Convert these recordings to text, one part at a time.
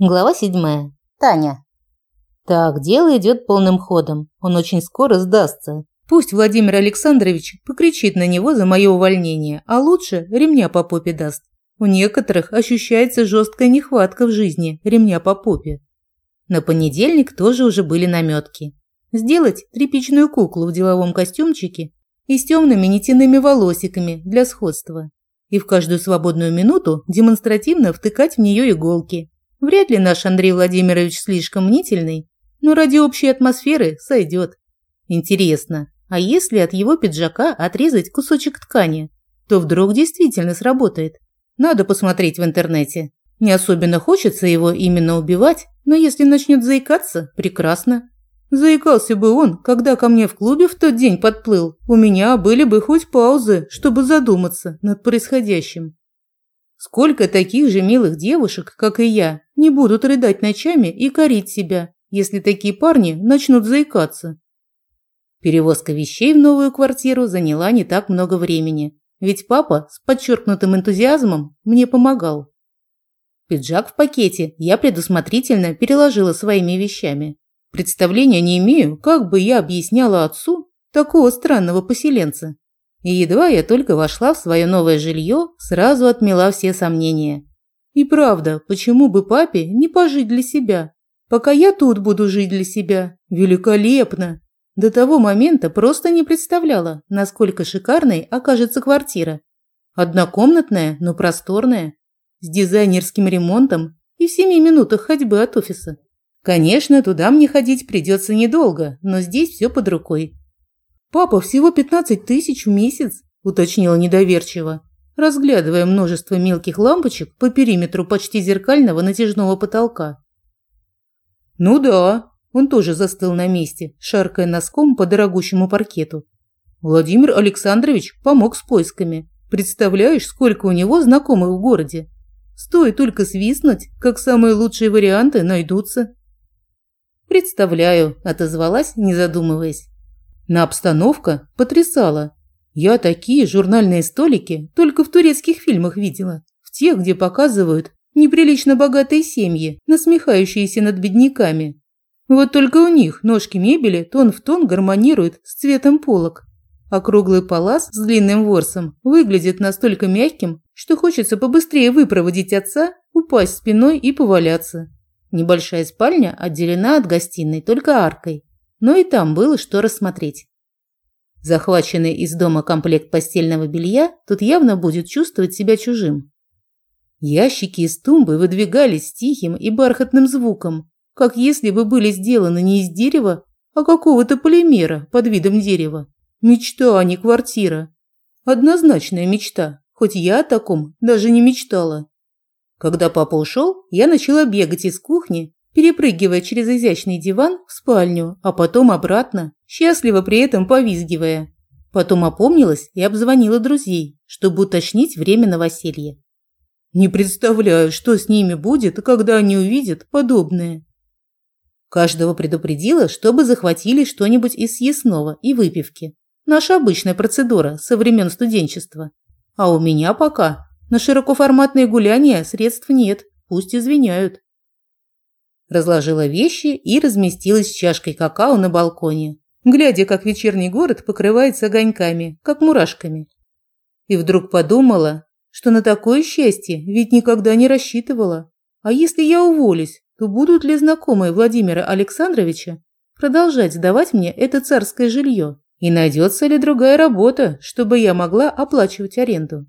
Глава седьмая. Таня. Так, дело идет полным ходом. Он очень скоро сдастся. Пусть Владимир Александрович покричит на него за мое увольнение, а лучше ремня по попе даст. У некоторых ощущается жесткая нехватка в жизни ремня по попе. На понедельник тоже уже были наметки. Сделать тряпичную куклу в деловом костюмчике и с темными нитяными волосиками для сходства. И в каждую свободную минуту демонстративно втыкать в нее иголки, Вряд ли наш Андрей Владимирович слишком мнительный, но ради общей атмосферы сойдет. Интересно, а если от его пиджака отрезать кусочек ткани, то вдруг действительно сработает? Надо посмотреть в интернете. Не особенно хочется его именно убивать, но если начнет заикаться, прекрасно. Заикался бы он, когда ко мне в клубе в тот день подплыл. У меня были бы хоть паузы, чтобы задуматься над происходящим. Сколько таких же милых девушек, как и я, не будут рыдать ночами и корить себя, если такие парни начнут заикаться. Перевозка вещей в новую квартиру заняла не так много времени, ведь папа с подчеркнутым энтузиазмом мне помогал. Пиджак в пакете я предусмотрительно переложила своими вещами. Представления не имею, как бы я объясняла отцу такого странного поселенца. И едва я только вошла в свое новое жилье, сразу отмела все сомнения. И правда, почему бы папе не пожить для себя? Пока я тут буду жить для себя. Великолепно! До того момента просто не представляла, насколько шикарной окажется квартира. Однокомнатная, но просторная, с дизайнерским ремонтом и в семи минутах ходьбы от офиса. Конечно, туда мне ходить придется недолго, но здесь все под рукой. «Папа, всего 15 тысяч в месяц?» – уточнила недоверчиво, разглядывая множество мелких лампочек по периметру почти зеркального натяжного потолка. «Ну да», – он тоже застыл на месте, шаркая носком по дорогущему паркету. «Владимир Александрович помог с поисками. Представляешь, сколько у него знакомых в городе? Стоит только свистнуть, как самые лучшие варианты найдутся». «Представляю», – отозвалась, не задумываясь. На обстановка потрясала. Я такие журнальные столики только в турецких фильмах видела. В тех, где показывают неприлично богатые семьи, насмехающиеся над бедняками. Вот только у них ножки мебели тон в тон гармонируют с цветом полок. А круглый палас с длинным ворсом выглядит настолько мягким, что хочется побыстрее выпроводить отца, упасть спиной и поваляться. Небольшая спальня отделена от гостиной только аркой но и там было что рассмотреть. Захваченный из дома комплект постельного белья тут явно будет чувствовать себя чужим. Ящики из тумбы выдвигались тихим и бархатным звуком, как если бы были сделаны не из дерева, а какого-то полимера под видом дерева. Мечта, а не квартира. Однозначная мечта, хоть я о таком даже не мечтала. Когда папа ушел, я начала бегать из кухни перепрыгивая через изящный диван в спальню, а потом обратно, счастливо при этом повизгивая. Потом опомнилась и обзвонила друзей, чтобы уточнить время новоселья. Не представляю, что с ними будет, когда они увидят подобное. Каждого предупредила, чтобы захватили что-нибудь из съестного и выпивки. Наша обычная процедура со времен студенчества. А у меня пока на широкоформатные гуляния средств нет, пусть извиняют разложила вещи и разместилась с чашкой какао на балконе, глядя, как вечерний город покрывается огоньками, как мурашками. И вдруг подумала, что на такое счастье ведь никогда не рассчитывала. А если я уволюсь, то будут ли знакомые Владимира Александровича продолжать сдавать мне это царское жилье? И найдется ли другая работа, чтобы я могла оплачивать аренду?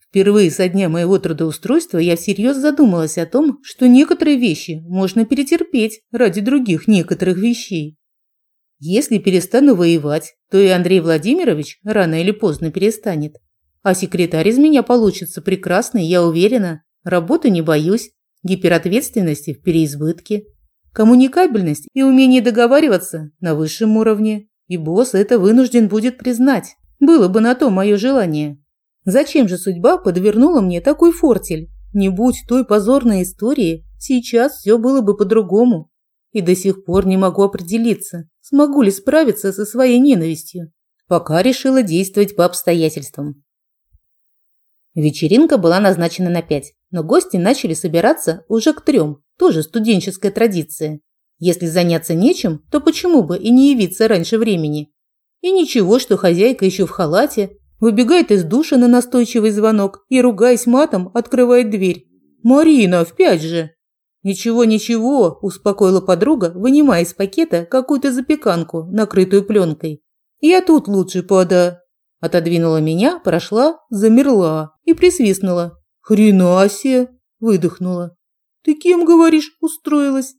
Впервые со дня моего трудоустройства я всерьез задумалась о том, что некоторые вещи можно перетерпеть ради других некоторых вещей. Если перестану воевать, то и Андрей Владимирович рано или поздно перестанет. А секретарь из меня получится прекрасный, я уверена. Работы не боюсь, гиперответственности в переизбытке. Коммуникабельность и умение договариваться на высшем уровне. И босс это вынужден будет признать. Было бы на то мое желание. Зачем же судьба подвернула мне такой фортель? Не будь той позорной истории, сейчас все было бы по-другому. И до сих пор не могу определиться, смогу ли справиться со своей ненавистью. Пока решила действовать по обстоятельствам. Вечеринка была назначена на пять, но гости начали собираться уже к трем, тоже студенческая традиция. Если заняться нечем, то почему бы и не явиться раньше времени? И ничего, что хозяйка еще в халате, выбегает из душа на настойчивый звонок и, ругаясь матом, открывает дверь. «Марина, в пять же!» «Ничего, ничего», – успокоила подруга, вынимая из пакета какую-то запеканку, накрытую пленкой. «Я тут лучше пода...» Отодвинула меня, прошла, замерла и присвистнула. «Хрена себе!» – выдохнула. «Ты кем, говоришь, устроилась?»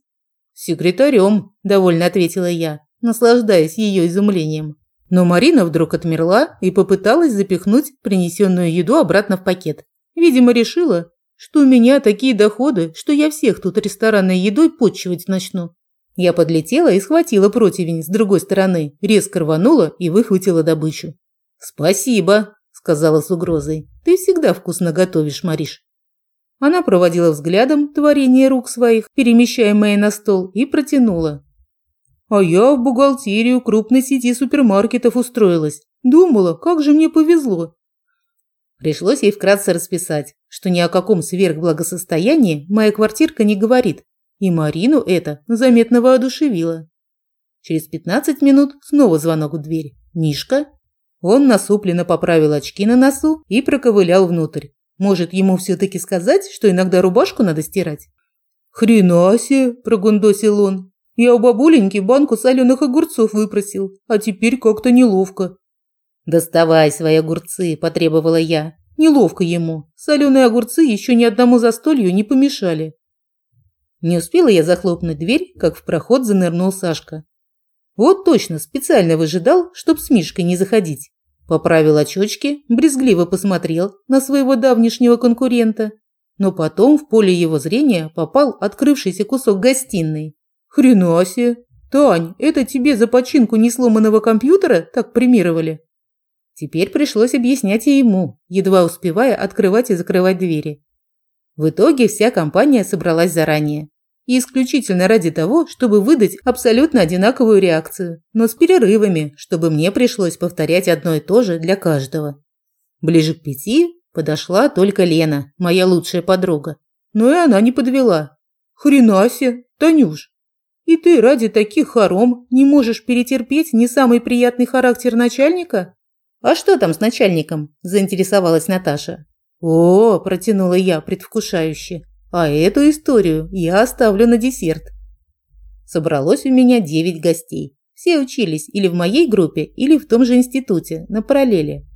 «Секретарем», – довольно ответила я, наслаждаясь ее изумлением. Но Марина вдруг отмерла и попыталась запихнуть принесенную еду обратно в пакет. Видимо, решила, что у меня такие доходы, что я всех тут ресторанной едой почивать начну. Я подлетела и схватила противень с другой стороны, резко рванула и выхватила добычу. «Спасибо», – сказала с угрозой. «Ты всегда вкусно готовишь, Мариш». Она проводила взглядом творение рук своих, перемещаемое на стол, и протянула. «А я в бухгалтерию крупной сети супермаркетов устроилась. Думала, как же мне повезло». Пришлось ей вкратце расписать, что ни о каком сверхблагосостоянии моя квартирка не говорит, и Марину это заметно воодушевило. Через 15 минут снова звонок в дверь. «Мишка?» Он насупленно поправил очки на носу и проковылял внутрь. Может, ему все-таки сказать, что иногда рубашку надо стирать? «Хрена себе!» – прогундосил он. «Я у бабуленьки банку соленых огурцов выпросил, а теперь как-то неловко». «Доставай свои огурцы», – потребовала я. Неловко ему. Соленые огурцы еще ни одному застолью не помешали. Не успела я захлопнуть дверь, как в проход занырнул Сашка. Вот точно, специально выжидал, чтоб с Мишкой не заходить. Поправил очечки, брезгливо посмотрел на своего давнишнего конкурента, но потом в поле его зрения попал открывшийся кусок гостиной. «Хрена себе! Тань, это тебе за починку несломанного компьютера так премировали?» Теперь пришлось объяснять и ему, едва успевая открывать и закрывать двери. В итоге вся компания собралась заранее. И исключительно ради того, чтобы выдать абсолютно одинаковую реакцию, но с перерывами, чтобы мне пришлось повторять одно и то же для каждого. Ближе к пяти подошла только Лена, моя лучшая подруга. Но и она не подвела. Хренасе, Танюш, и ты ради таких хором не можешь перетерпеть не самый приятный характер начальника? А что там с начальником? заинтересовалась Наташа. О, протянула я предвкушающе. А эту историю я оставлю на десерт. Собралось у меня девять гостей. Все учились или в моей группе, или в том же институте, на параллели.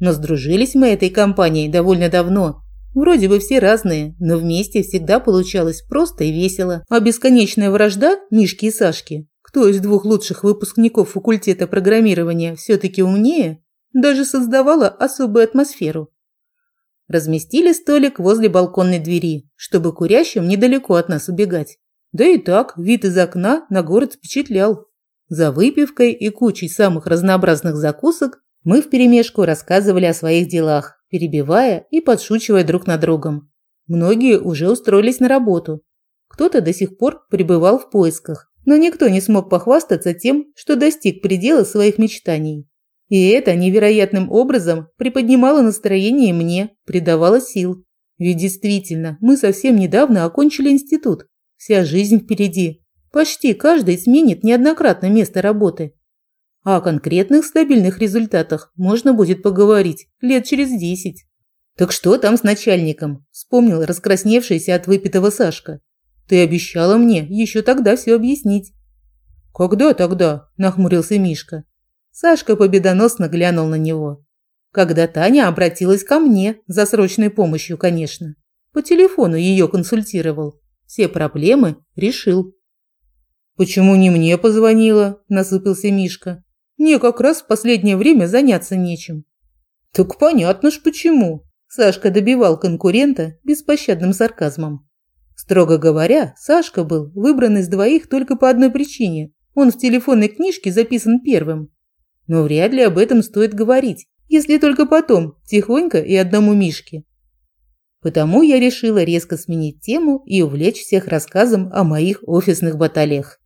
Но сдружились мы этой компанией довольно давно. Вроде бы все разные, но вместе всегда получалось просто и весело. А бесконечная вражда Мишки и Сашки, кто из двух лучших выпускников факультета программирования все-таки умнее, даже создавала особую атмосферу. Разместили столик возле балконной двери, чтобы курящим недалеко от нас убегать. Да и так, вид из окна на город впечатлял. За выпивкой и кучей самых разнообразных закусок мы вперемешку рассказывали о своих делах, перебивая и подшучивая друг над другом. Многие уже устроились на работу. Кто-то до сих пор пребывал в поисках, но никто не смог похвастаться тем, что достиг предела своих мечтаний. И это невероятным образом приподнимало настроение мне, придавало сил. Ведь действительно, мы совсем недавно окончили институт. Вся жизнь впереди. Почти каждый сменит неоднократно место работы. А о конкретных стабильных результатах можно будет поговорить лет через десять. «Так что там с начальником?» – вспомнил раскрасневшийся от выпитого Сашка. «Ты обещала мне еще тогда все объяснить». «Когда тогда?» – нахмурился Мишка. Сашка победоносно глянул на него. Когда Таня обратилась ко мне, за срочной помощью, конечно. По телефону ее консультировал. Все проблемы решил. «Почему не мне позвонила?» – насупился Мишка. «Мне как раз в последнее время заняться нечем». «Так понятно ж почему», – Сашка добивал конкурента беспощадным сарказмом. Строго говоря, Сашка был выбран из двоих только по одной причине. Он в телефонной книжке записан первым. Но вряд ли об этом стоит говорить, если только потом, тихонько и одному Мишке. Потому я решила резко сменить тему и увлечь всех рассказом о моих офисных баталиях.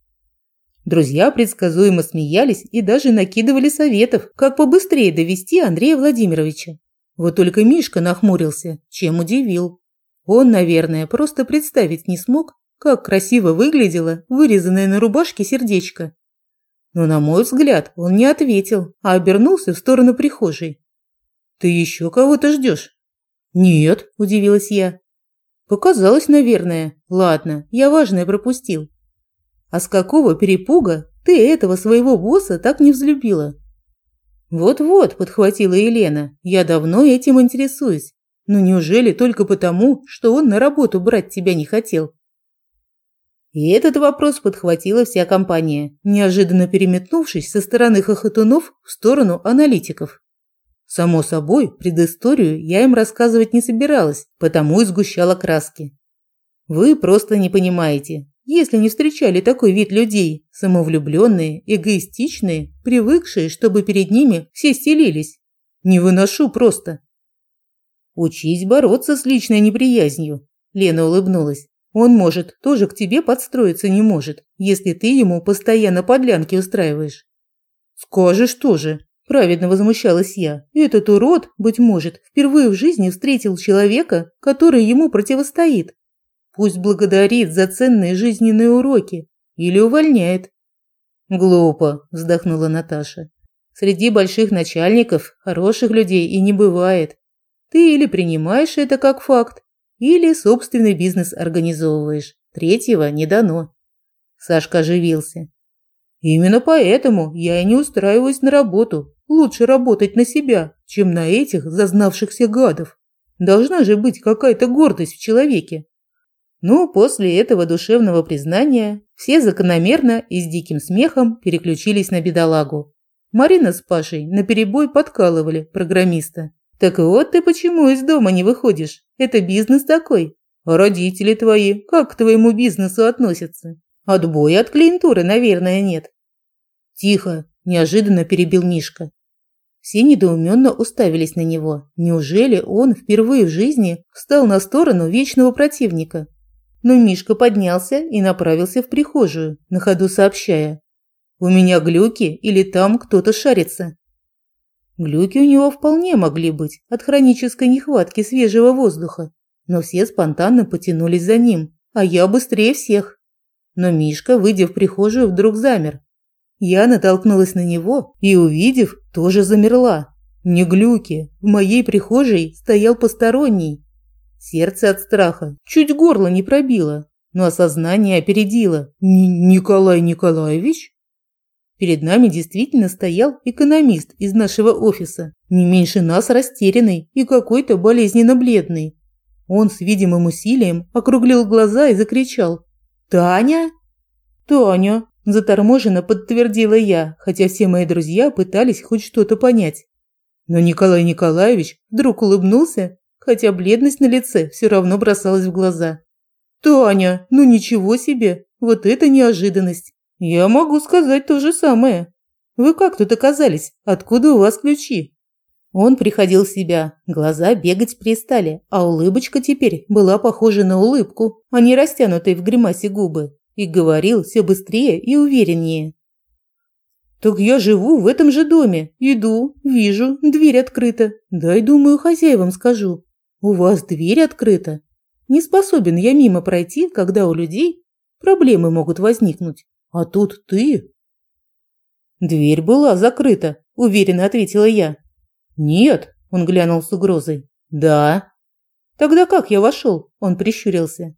Друзья предсказуемо смеялись и даже накидывали советов, как побыстрее довести Андрея Владимировича. Вот только Мишка нахмурился, чем удивил. Он, наверное, просто представить не смог, как красиво выглядело вырезанное на рубашке сердечко. Но, на мой взгляд, он не ответил, а обернулся в сторону прихожей. «Ты еще кого-то ждешь?» «Нет», – удивилась я. «Показалось, наверное. Ладно, я важное пропустил. А с какого перепуга ты этого своего босса так не взлюбила?» «Вот-вот», – подхватила Елена, – «я давно этим интересуюсь. Но неужели только потому, что он на работу брать тебя не хотел?» И этот вопрос подхватила вся компания, неожиданно переметнувшись со стороны хохотунов в сторону аналитиков. Само собой, предысторию я им рассказывать не собиралась, потому и сгущала краски. Вы просто не понимаете. Если не встречали такой вид людей, самовлюбленные, эгоистичные, привыкшие, чтобы перед ними все стелились. Не выношу просто. Учись бороться с личной неприязнью, Лена улыбнулась. Он, может, тоже к тебе подстроиться не может, если ты ему постоянно подлянки устраиваешь. Скажешь тоже, праведно возмущалась я. Этот урод, быть может, впервые в жизни встретил человека, который ему противостоит. Пусть благодарит за ценные жизненные уроки или увольняет. Глупо, вздохнула Наташа. Среди больших начальников хороших людей и не бывает. Ты или принимаешь это как факт, или собственный бизнес организовываешь. Третьего не дано. Сашка оживился. Именно поэтому я и не устраиваюсь на работу. Лучше работать на себя, чем на этих зазнавшихся гадов. Должна же быть какая-то гордость в человеке. Ну, после этого душевного признания все закономерно и с диким смехом переключились на бедолагу. Марина с Пашей наперебой подкалывали программиста. «Так вот ты почему из дома не выходишь? Это бизнес такой. А родители твои как к твоему бизнесу относятся? Отбоя от клиентуры, наверное, нет». «Тихо!» – неожиданно перебил Мишка. Все недоуменно уставились на него. Неужели он впервые в жизни встал на сторону вечного противника? Но Мишка поднялся и направился в прихожую, на ходу сообщая. «У меня глюки или там кто-то шарится?» Глюки у него вполне могли быть от хронической нехватки свежего воздуха, но все спонтанно потянулись за ним, а я быстрее всех. Но Мишка, выйдя в прихожую, вдруг замер. Я натолкнулась на него и, увидев, тоже замерла. Не глюки, в моей прихожей стоял посторонний, Сердце от страха чуть горло не пробило, но осознание опередило. Н «Николай Николаевич?» Перед нами действительно стоял экономист из нашего офиса, не меньше нас растерянный и какой-то болезненно бледный. Он с видимым усилием округлил глаза и закричал. «Таня?» «Таня», – заторможенно подтвердила я, хотя все мои друзья пытались хоть что-то понять. Но Николай Николаевич вдруг улыбнулся хотя бледность на лице все равно бросалась в глаза. «Таня, ну ничего себе! Вот это неожиданность! Я могу сказать то же самое. Вы как тут оказались? Откуда у вас ключи?» Он приходил в себя, глаза бегать перестали, а улыбочка теперь была похожа на улыбку, а не растянутые в гримасе губы, и говорил все быстрее и увереннее. «Так я живу в этом же доме. Иду, вижу, дверь открыта. Дай, думаю, хозяевам скажу. У вас дверь открыта. Не способен я мимо пройти, когда у людей проблемы могут возникнуть. А тут ты. Дверь была закрыта, уверенно ответила я. Нет, он глянул с угрозой. Да. Тогда как я вошел? Он прищурился.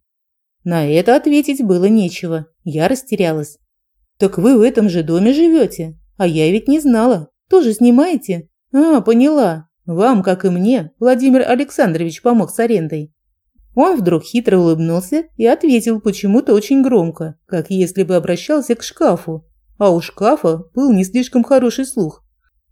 На это ответить было нечего. Я растерялась. Так вы в этом же доме живете? А я ведь не знала. Тоже снимаете? А, поняла. Вам, как и мне, Владимир Александрович помог с арендой. Он вдруг хитро улыбнулся и ответил почему-то очень громко, как если бы обращался к шкафу. А у шкафа был не слишком хороший слух.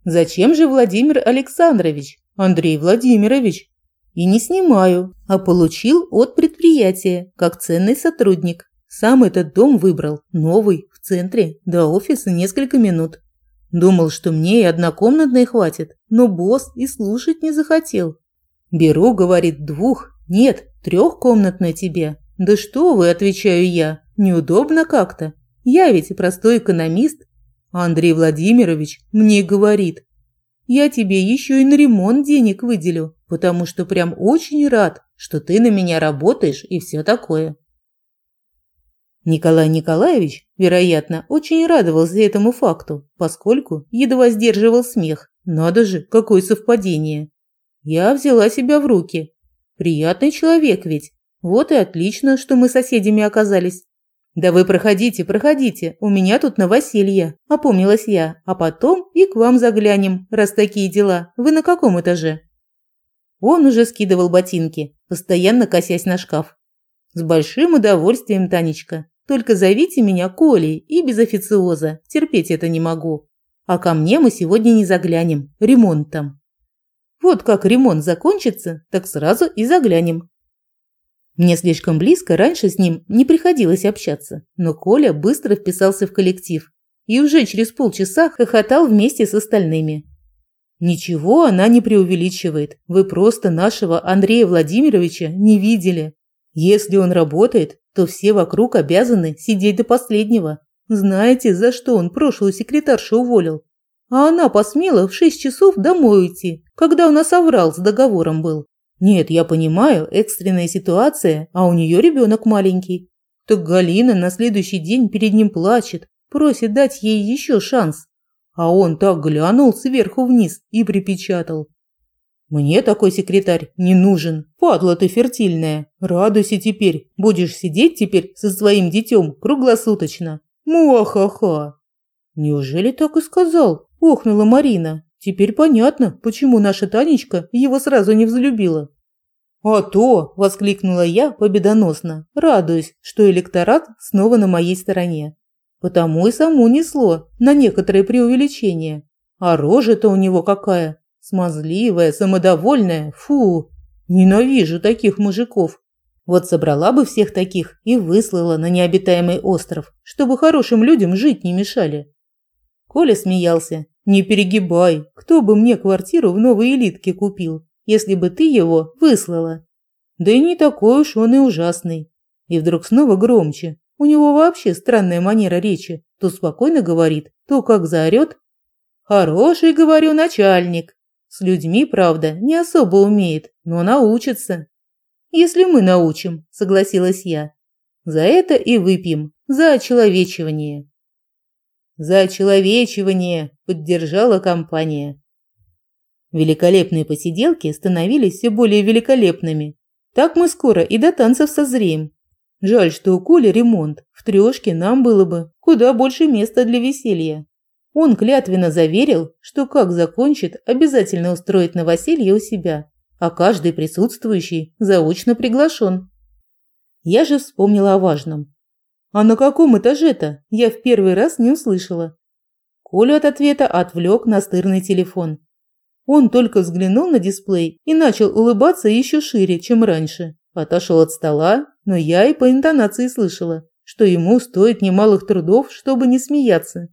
«Зачем же Владимир Александрович? Андрей Владимирович?» «И не снимаю, а получил от предприятия, как ценный сотрудник. Сам этот дом выбрал, новый, в центре, до офиса несколько минут. Думал, что мне и однокомнатной хватит, но босс и слушать не захотел. Беру, говорит, двух, нет, трехкомнатной тебе. Да что вы, отвечаю я, неудобно как-то. Я ведь простой экономист. Андрей Владимирович мне говорит, я тебе еще и на ремонт денег выделю, потому что прям очень рад, что ты на меня работаешь и все такое. Николай Николаевич, вероятно, очень радовался этому факту, поскольку едва сдерживал смех. Надо же, какое совпадение. Я взяла себя в руки. Приятный человек ведь. Вот и отлично, что мы соседями оказались. Да вы проходите, проходите. У меня тут новоселье, опомнилась я. А потом и к вам заглянем, раз такие дела. Вы на каком этаже? Он уже скидывал ботинки, постоянно косясь на шкаф. С большим удовольствием, Танечка. Только зовите меня Колей и без официоза. Терпеть это не могу. А ко мне мы сегодня не заглянем. Ремонт там. Вот как ремонт закончится, так сразу и заглянем. Мне слишком близко раньше с ним не приходилось общаться, но Коля быстро вписался в коллектив и уже через полчаса хохотал вместе с остальными. Ничего она не преувеличивает. Вы просто нашего Андрея Владимировича не видели. Если он работает, то все вокруг обязаны сидеть до последнего. Знаете, за что он прошлую секретаршу уволил? А она посмела в шесть часов домой уйти, когда у нас оврал с договором был. Нет, я понимаю, экстренная ситуация, а у нее ребенок маленький. Так Галина на следующий день перед ним плачет, просит дать ей еще шанс. А он так глянул сверху вниз и припечатал. Мне такой секретарь не нужен. Падла ты фертильная. Радуйся теперь. Будешь сидеть теперь со своим детем круглосуточно. Муахаха. Неужели так и сказал? Охнула Марина. Теперь понятно, почему наша Танечка его сразу не взлюбила. «А то!» – воскликнула я победоносно, радуясь, что электорат снова на моей стороне. Потому и саму несло на некоторые преувеличения. А рожа-то у него какая! Смазливая, самодовольная, фу! Ненавижу таких мужиков. Вот собрала бы всех таких и выслала на необитаемый остров, чтобы хорошим людям жить не мешали. Коля смеялся. «Не перегибай, кто бы мне квартиру в новой элитке купил, если бы ты его выслала?» Да и не такой уж он и ужасный. И вдруг снова громче. У него вообще странная манера речи. То спокойно говорит, то как заорет. «Хороший, говорю, начальник. С людьми, правда, не особо умеет, но научится. Если мы научим, согласилась я. За это и выпьем, за очеловечивание. За очеловечивание, поддержала компания. Великолепные посиделки становились все более великолепными. Так мы скоро и до танцев созреем. Жаль, что у Коли ремонт. В трёшке нам было бы куда больше места для веселья. Он клятвенно заверил, что как закончит, обязательно устроит новоселье у себя, а каждый присутствующий заочно приглашен. Я же вспомнила о важном. А на каком этаже-то? Я в первый раз не услышала. Колю от ответа отвлек настырный телефон. Он только взглянул на дисплей и начал улыбаться еще шире, чем раньше. Отошел от стола, но я и по интонации слышала, что ему стоит немалых трудов, чтобы не смеяться.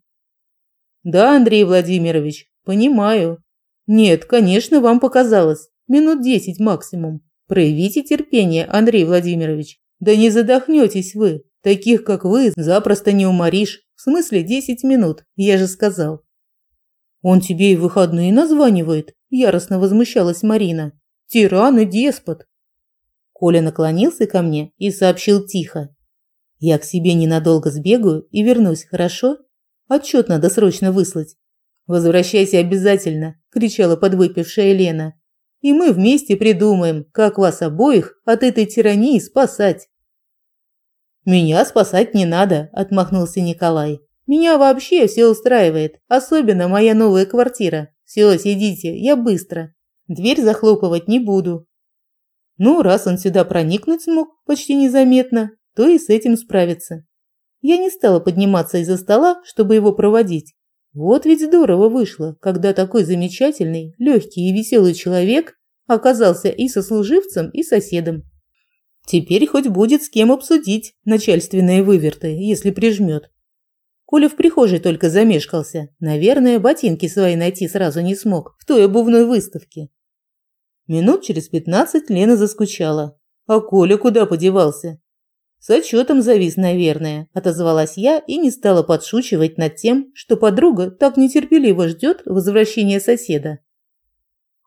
Да, Андрей Владимирович, понимаю. Нет, конечно, вам показалось. Минут десять максимум. Проявите терпение, Андрей Владимирович. Да не задохнетесь вы. Таких, как вы, запросто не уморишь. В смысле, десять минут, я же сказал. Он тебе и выходные названивает, яростно возмущалась Марина. Тиран и деспот. Коля наклонился ко мне и сообщил тихо. Я к себе ненадолго сбегаю и вернусь, хорошо? Отчет надо срочно выслать. Возвращайся обязательно, кричала подвыпившая Лена. И мы вместе придумаем, как вас обоих от этой тирании спасать. Меня спасать не надо, отмахнулся Николай. Меня вообще все устраивает, особенно моя новая квартира. Все, сидите, я быстро. Дверь захлопывать не буду. Ну, раз он сюда проникнуть смог почти незаметно, то и с этим справится. Я не стала подниматься из-за стола, чтобы его проводить. Вот ведь здорово вышло, когда такой замечательный, легкий и веселый человек оказался и сослуживцем, и соседом. Теперь хоть будет с кем обсудить начальственные выверты, если прижмет. Коля в прихожей только замешкался. Наверное, ботинки свои найти сразу не смог в той обувной выставке. Минут через пятнадцать Лена заскучала. А Коля куда подевался? С отчетом завис, наверное, отозвалась я и не стала подшучивать над тем, что подруга так нетерпеливо ждет возвращения соседа.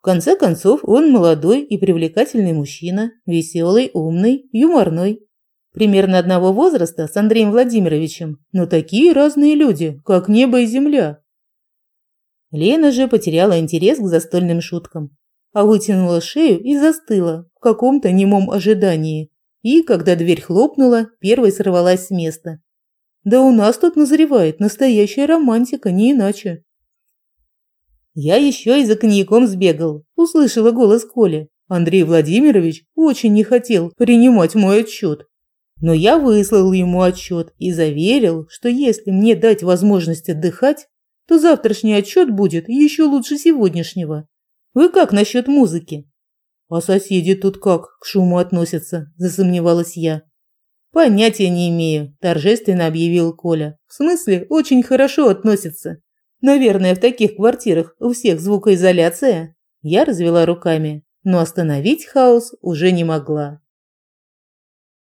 В конце концов, он молодой и привлекательный мужчина, веселый, умный, юморной. Примерно одного возраста с Андреем Владимировичем, но такие разные люди, как небо и земля. Лена же потеряла интерес к застольным шуткам, а вытянула шею и застыла в каком-то немом ожидании. И, когда дверь хлопнула, первой сорвалась с места. Да у нас тут назревает настоящая романтика, не иначе. Я еще и за коньяком сбегал, услышала голос Коли. Андрей Владимирович очень не хотел принимать мой отчет. Но я выслал ему отчет и заверил, что если мне дать возможность отдыхать, то завтрашний отчет будет еще лучше сегодняшнего. Вы как насчет музыки? А соседи тут как к шуму относятся, засомневалась я. Понятия не имею, торжественно объявил Коля. В смысле, очень хорошо относятся. Наверное, в таких квартирах у всех звукоизоляция. Я развела руками, но остановить хаос уже не могла.